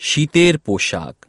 শীতের পোশাক